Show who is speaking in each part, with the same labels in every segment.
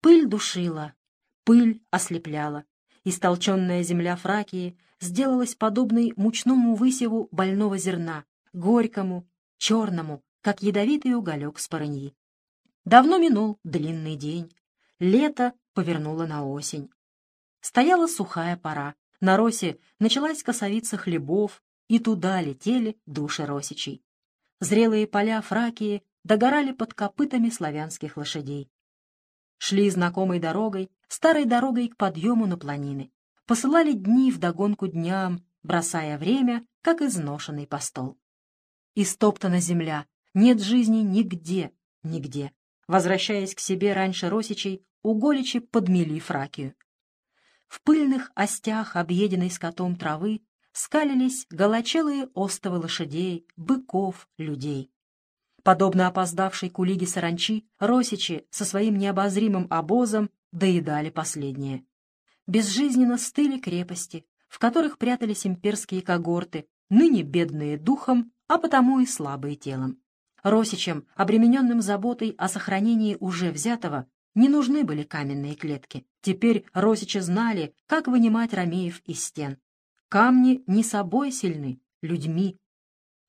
Speaker 1: Пыль душила, пыль ослепляла. Истолченная земля Фракии сделалась подобной мучному высеву больного зерна, горькому, черному, как ядовитый уголек с парыньи. Давно минул длинный день. Лето повернуло на осень. Стояла сухая пора. На росе началась косовица хлебов, и туда летели души росичей. Зрелые поля Фракии догорали под копытами славянских лошадей. Шли знакомой дорогой, старой дорогой к подъему на планины. Посылали дни вдогонку дням, бросая время, как изношенный постол. Истоптана земля, нет жизни нигде, нигде. Возвращаясь к себе раньше Росичей, уголичи подмели Фракию. В пыльных остях объеденной скотом травы скалились голочелые остовы лошадей, быков, людей. Подобно опоздавшей кулиге саранчи, росичи со своим необозримым обозом доедали последнее. Безжизненно стыли крепости, в которых прятались имперские когорты, ныне бедные духом, а потому и слабые телом. Росичам, обремененным заботой о сохранении уже взятого, не нужны были каменные клетки. Теперь росичи знали, как вынимать ромеев из стен. Камни не собой сильны, людьми.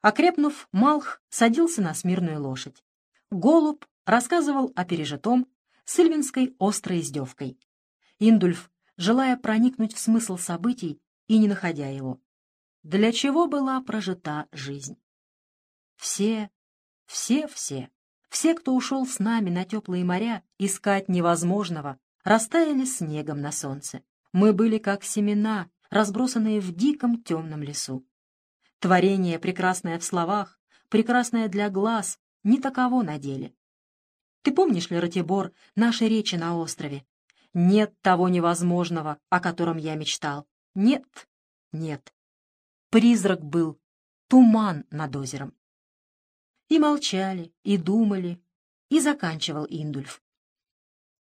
Speaker 1: Окрепнув, Малх садился на смирную лошадь. Голуб рассказывал о пережитом с Ильвинской острой издевкой. Индульф, желая проникнуть в смысл событий и не находя его. Для чего была прожита жизнь? Все, все, все, все, кто ушел с нами на теплые моря искать невозможного, растаяли снегом на солнце. Мы были как семена, разбросанные в диком темном лесу. Творение, прекрасное в словах, прекрасное для глаз, не таково на деле. Ты помнишь ли, Ратибор, наши речи на острове? Нет того невозможного, о котором я мечтал. Нет, нет. Призрак был, туман над озером. И молчали, и думали, и заканчивал Индульф.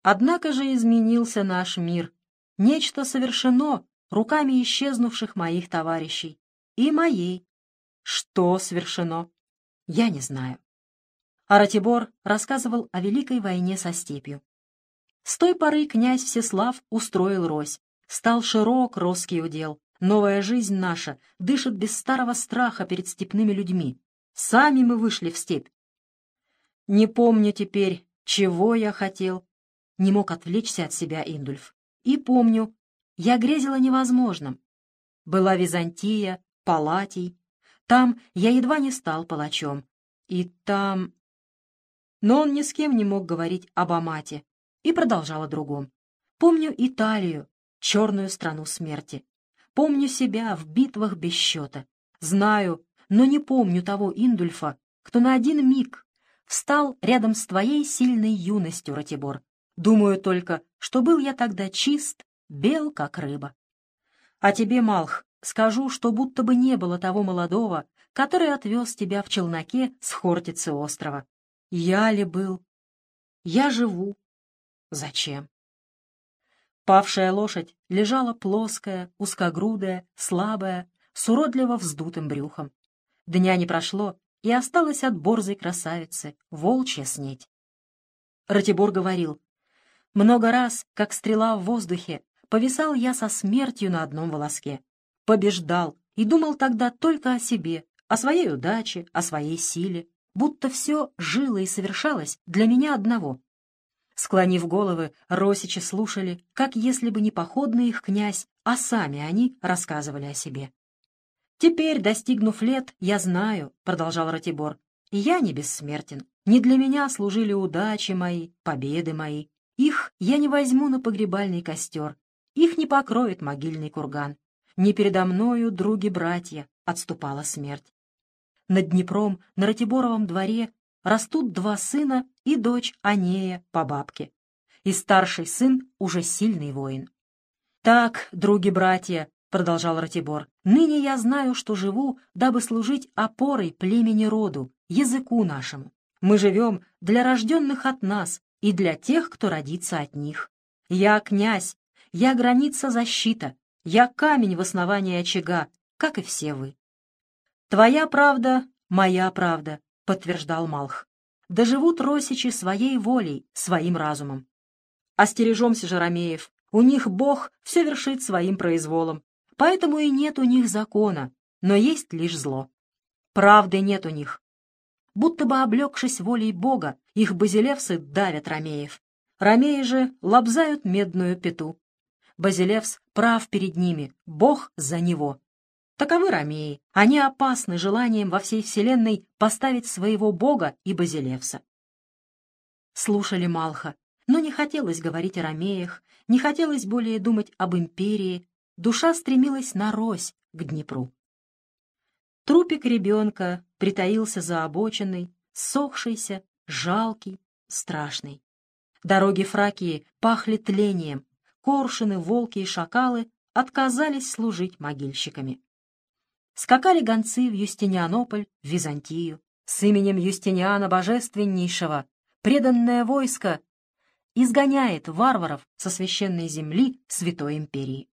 Speaker 1: Однако же изменился наш мир. Нечто совершено руками исчезнувших моих товарищей и моей. Что свершено? Я не знаю. А Ратибор рассказывал о Великой войне со степью. С той поры князь Всеслав устроил Рось. Стал широк русский удел. Новая жизнь наша дышит без старого страха перед степными людьми. Сами мы вышли в степь. Не помню теперь, чего я хотел. Не мог отвлечься от себя Индульф. И помню, я грезила невозможным. Была Византия, Палатий. Там я едва не стал палачом. И там... Но он ни с кем не мог говорить об Амате и продолжал о другом. Помню Италию, черную страну смерти. Помню себя в битвах без счета. Знаю, но не помню того Индульфа, кто на один миг встал рядом с твоей сильной юностью, Ратибор. Думаю только, что был я тогда чист, бел, как рыба. А тебе, Малх, скажу, что будто бы не было того молодого, который отвез тебя в челноке с Хортицы острова. Я ли был? Я живу. Зачем? Павшая лошадь лежала плоская, узкогрудая, слабая, с уродливо вздутым брюхом. Дня не прошло, и осталась от борзой красавицы волчья снеть. Ратибор говорил, «Много раз, как стрела в воздухе, повисал я со смертью на одном волоске. Побеждал и думал тогда только о себе, о своей удаче, о своей силе, будто все жило и совершалось для меня одного. Склонив головы, росичи слушали, как если бы не походный их князь, а сами они рассказывали о себе. «Теперь, достигнув лет, я знаю», — продолжал Ратибор, — «я не бессмертен. Не для меня служили удачи мои, победы мои. Их я не возьму на погребальный костер, их не покроет могильный курган. Не передо мною, други-братья, отступала смерть. Над Днепром, на Ратиборовом дворе, растут два сына и дочь Анея по бабке. И старший сын уже сильный воин. «Так, други-братья», — продолжал Ратибор, — «ныне я знаю, что живу, дабы служить опорой племени роду, языку нашему. Мы живем для рожденных от нас и для тех, кто родится от них. Я князь, я граница защита, я камень в основании очага, как и все вы. Твоя правда — моя правда, — подтверждал Малх. Доживут росичи своей волей, своим разумом. Остережемся же Ромеев, у них Бог все вершит своим произволом, поэтому и нет у них закона, но есть лишь зло. Правды нет у них. Будто бы облегшись волей Бога, их базилевсы давят Ромеев. Ромеи же лобзают медную пету. Базилевс прав перед ними, Бог за него. Таковы ромеи. Они опасны желанием во всей вселенной поставить своего бога и Базилевса. Слушали Малха, но не хотелось говорить о ромеях, не хотелось более думать об империи, душа стремилась на рось к Днепру. Трупик ребенка притаился за обочиной, сохшийся, жалкий, страшный. Дороги Фракии пахли тлением, коршуны, волки и шакалы отказались служить могильщиками. Скакали гонцы в Юстинианополь, в Византию, с именем Юстиниана Божественнейшего, преданное войско изгоняет варваров со священной земли Святой Империи.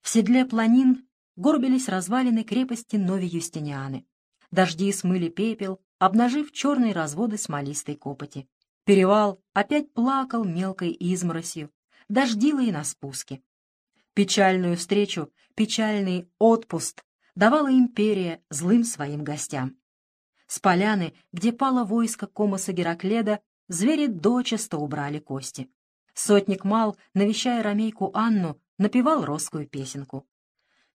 Speaker 1: В седле планин горбились развалины крепости Нови Юстинианы. Дожди смыли пепел, обнажив черные разводы смолистой копоти. Перевал опять плакал мелкой изморосью, дождило и на спуске. Печальную встречу, печальный отпуск давала империя злым своим гостям. С поляны, где пало войско Комоса Геракледа, звери дочисто убрали кости. Сотник Мал, навещая ромейку Анну, напевал роскую песенку.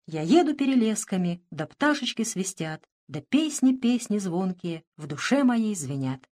Speaker 1: «Я еду перелесками, да пташечки свистят, да песни-песни звонкие в душе моей звенят.